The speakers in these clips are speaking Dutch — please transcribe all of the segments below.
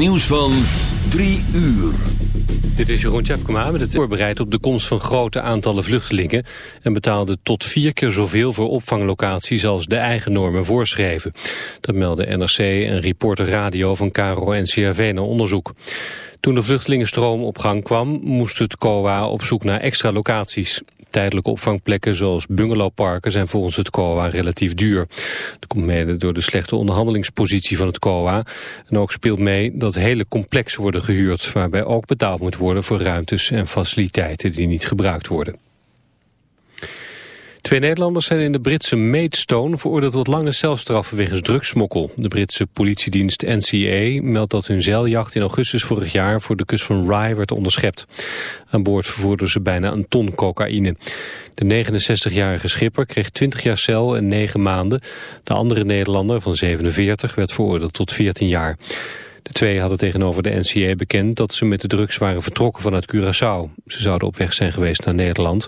Nieuws van 3 uur. Dit is Jeroen Tjepkema met het voorbereid op de komst van grote aantallen vluchtelingen... en betaalde tot vier keer zoveel voor opvanglocaties als de eigen normen voorschreven. Dat meldde NRC en Reporter Radio van KRO en CRV naar onderzoek. Toen de vluchtelingenstroom op gang kwam, moest het COA op zoek naar extra locaties. Tijdelijke opvangplekken zoals bungalowparken zijn volgens het COA relatief duur. Dat komt mede door de slechte onderhandelingspositie van het COA. En ook speelt mee dat hele complexen worden gehuurd... waarbij ook betaald moet worden voor ruimtes en faciliteiten die niet gebruikt worden. Twee Nederlanders zijn in de Britse Maidstone veroordeeld tot lange celstraffen wegens drugsmokkel. De Britse politiedienst NCA meldt dat hun zeiljacht in augustus vorig jaar voor de kust van Rye werd onderschept. Aan boord vervoerden ze bijna een ton cocaïne. De 69-jarige schipper kreeg 20 jaar cel en 9 maanden. De andere Nederlander van 47 werd veroordeeld tot 14 jaar. De twee hadden tegenover de NCA bekend dat ze met de drugs waren vertrokken vanuit Curaçao. Ze zouden op weg zijn geweest naar Nederland.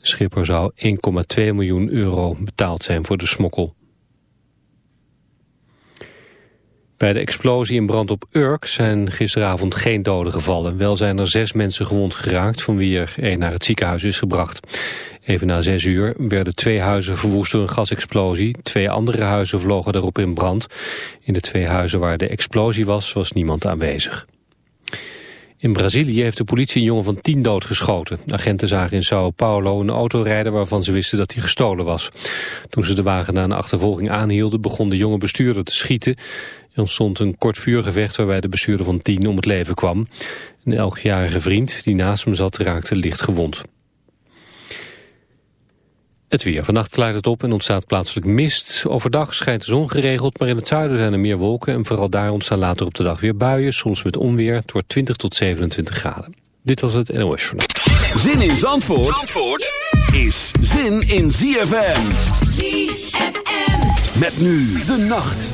Schipper zou 1,2 miljoen euro betaald zijn voor de smokkel. Bij de explosie in brand op Urk zijn gisteravond geen doden gevallen. Wel zijn er zes mensen gewond geraakt, van wie er één naar het ziekenhuis is gebracht. Even na zes uur werden twee huizen verwoest door een gasexplosie. Twee andere huizen vlogen daarop in brand. In de twee huizen waar de explosie was, was niemand aanwezig. In Brazilië heeft de politie een jongen van tien doodgeschoten. Agenten zagen in Sao Paulo een auto rijden waarvan ze wisten dat hij gestolen was. Toen ze de wagen na een achtervolging aanhielden begon de jonge bestuurder te schieten. Er ontstond een kort vuurgevecht waarbij de bestuurder van tien om het leven kwam. Een elfjarige vriend die naast hem zat raakte licht gewond. Het weer. Vannacht klaart het op en ontstaat plaatselijk mist. Overdag schijnt de zon geregeld, maar in het zuiden zijn er meer wolken... en vooral daar ontstaan later op de dag weer buien, soms met onweer. Het wordt 20 tot 27 graden. Dit was het NOS Journal. Zin in Zandvoort, Zandvoort is zin in ZFM. ZFM. Met nu de nacht.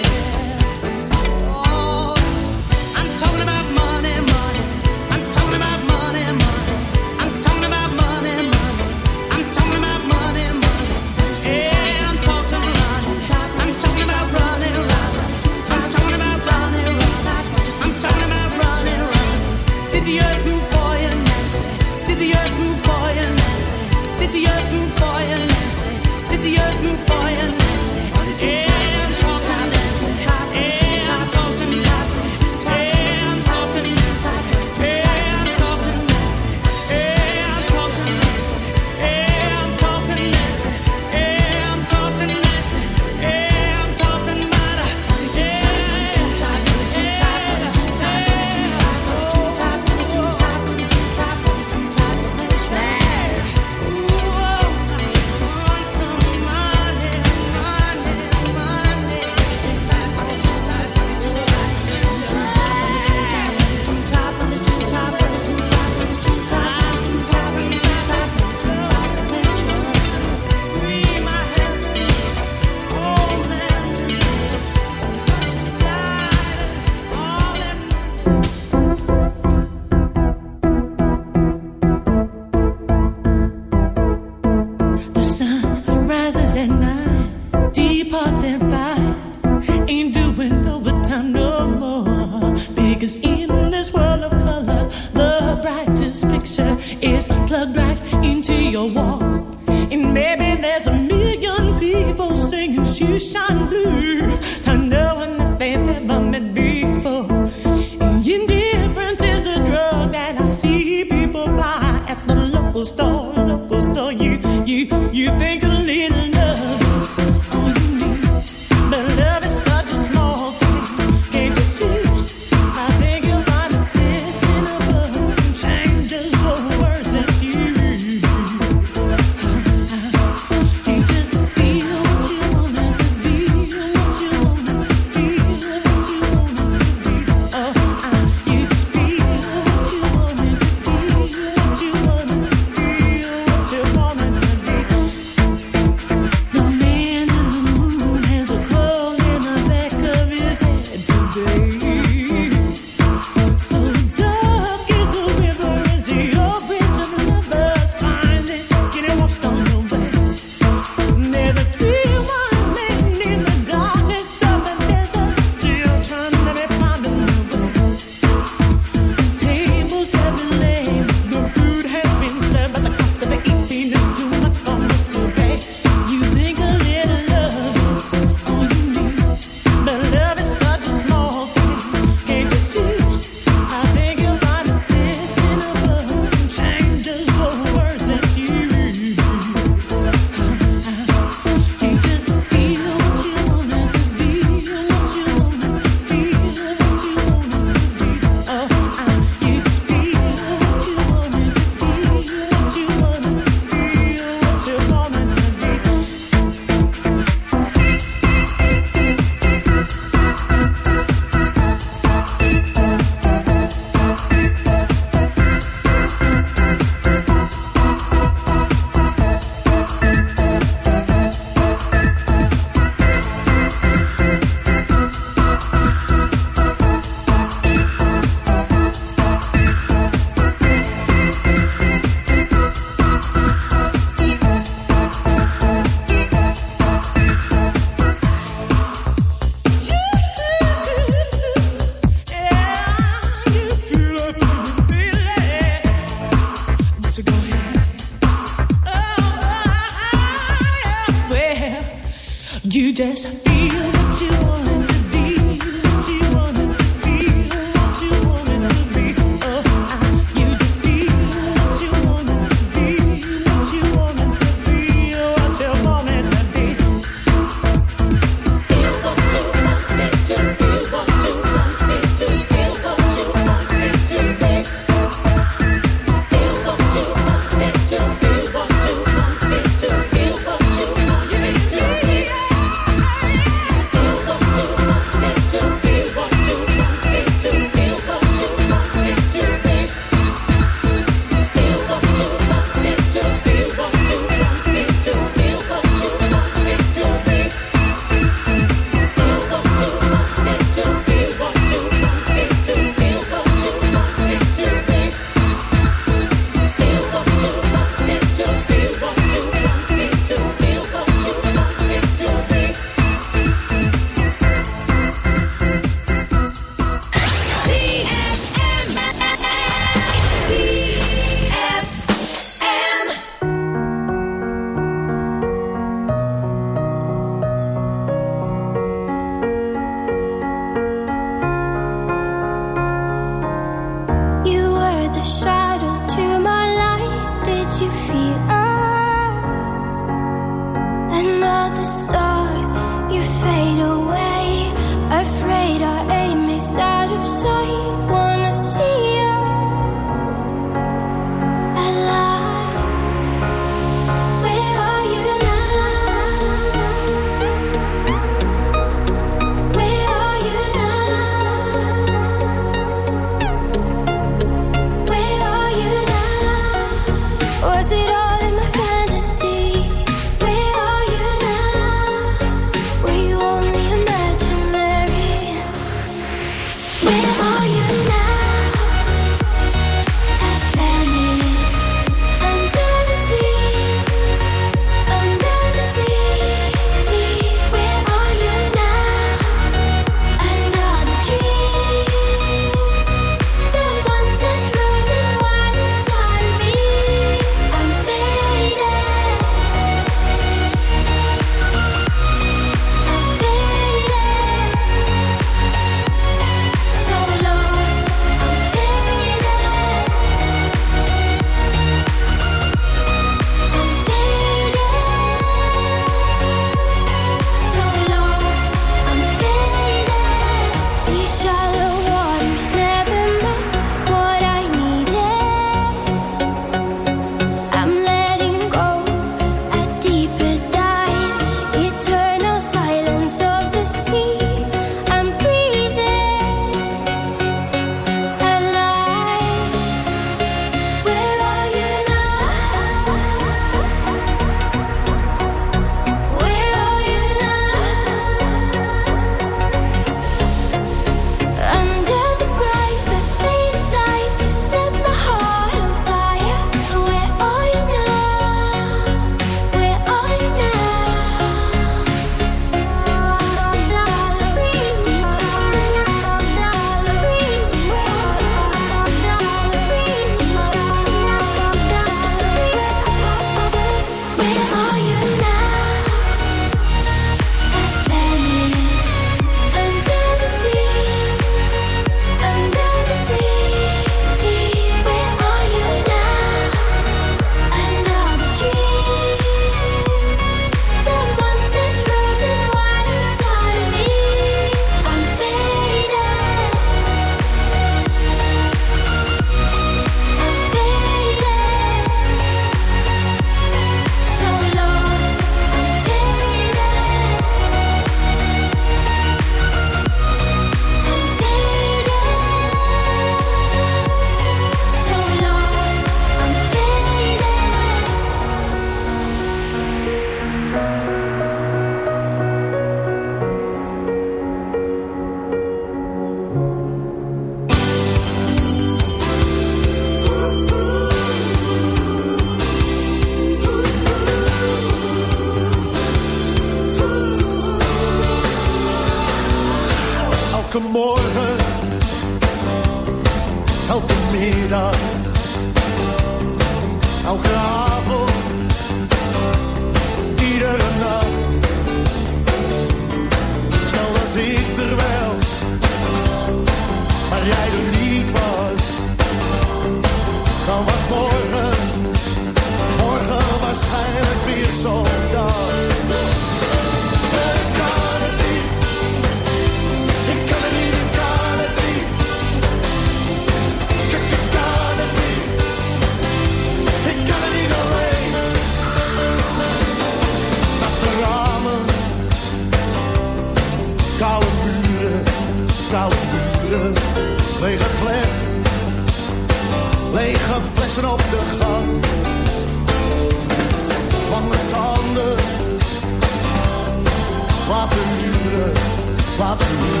love. you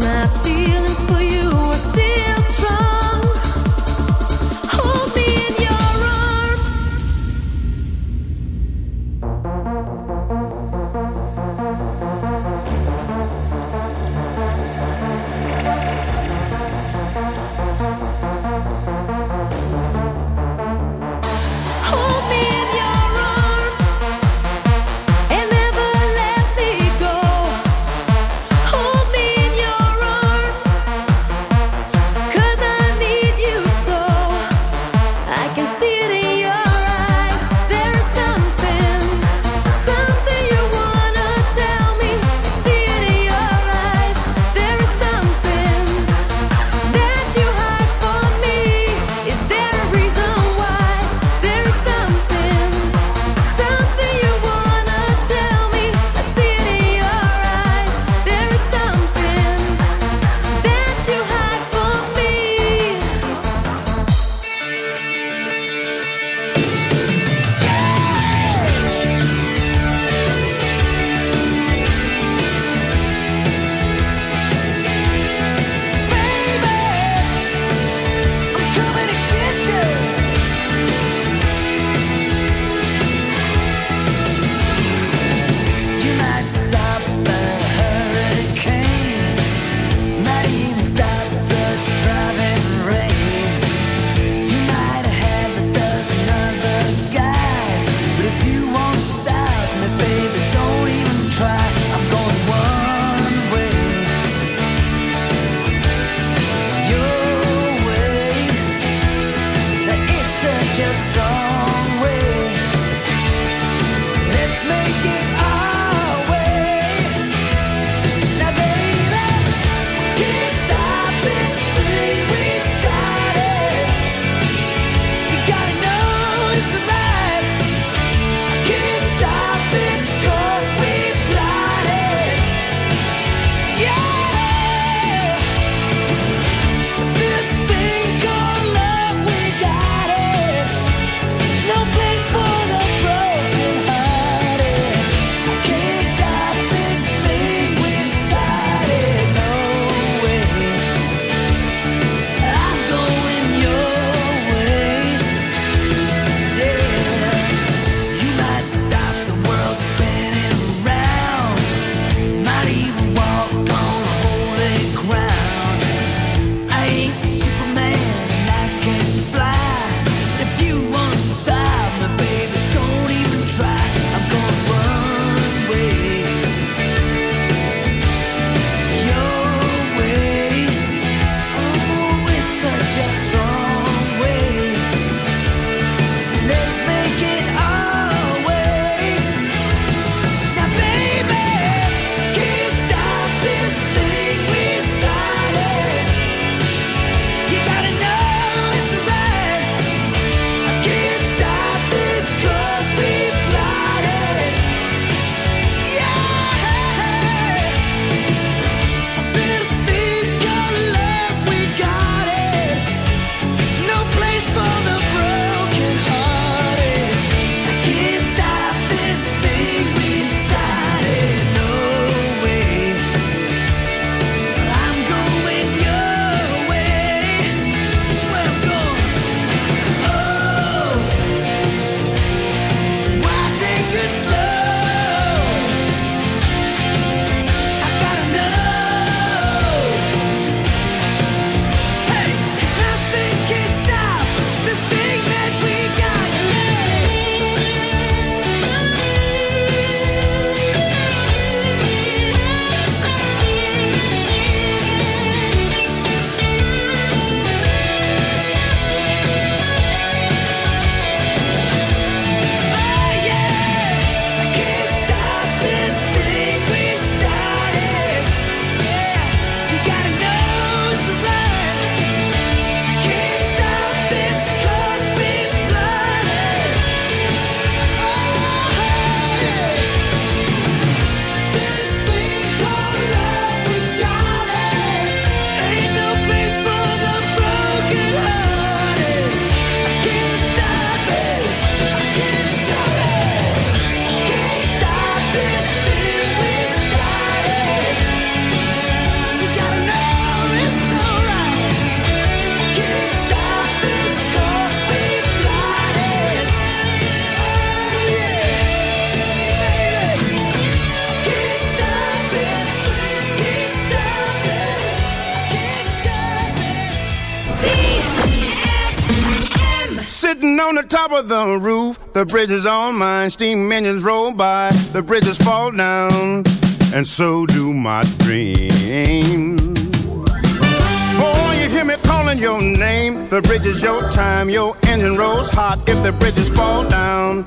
my feelings for you. Top of the roof, the bridge is all mine. Steam engines roll by, the bridges fall down, and so do my dreams. Oh, you hear me calling your name. The bridge is your time, your engine rolls hot. If the bridges fall down,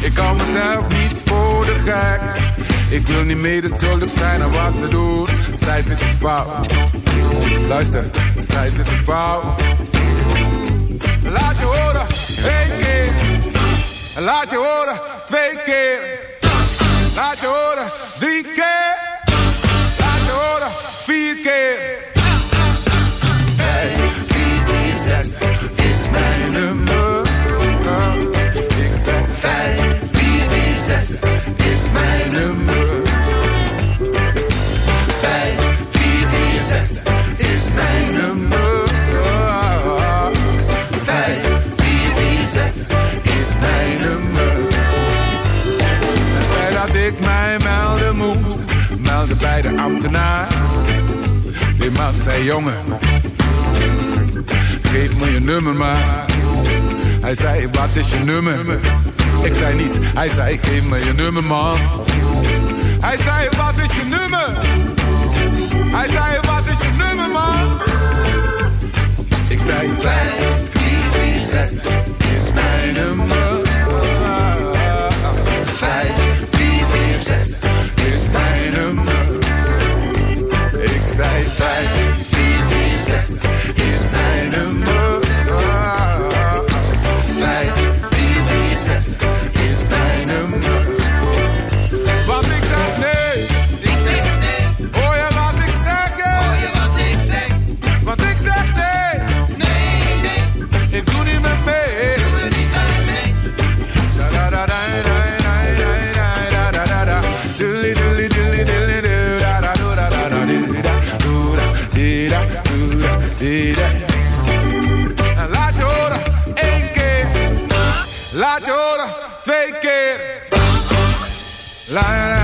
Ik kan mezelf niet voor de gek. Ik wil niet medeschuldig zijn aan wat ze doen. Zij zitten fout. Luister, zij zitten fout. Laat je horen, één keer. Laat je horen, twee keer. Laat je horen, drie keer. Laat je horen, vier keer. Vijf, vier, vier, zes zes is mijn nummer. Vijf, vier, vier, zes is mijn nummer. Vijf, vier, vier, zes is mijn nummer. Hij zei dat ik mij melden moest, melden bij de ambtenaar. Die man zei jongen, geef me je nummer maar. Hij zei wat is je nummer? Ik zei niet, hij zei geef me je nummer man. Hij zei wat is je nummer? Hij zei wat is je nummer man? Ik zei 5446 is mijn nummer. 6 is mijn nummer. Ik zei 5446 is mijn nummer. la, la.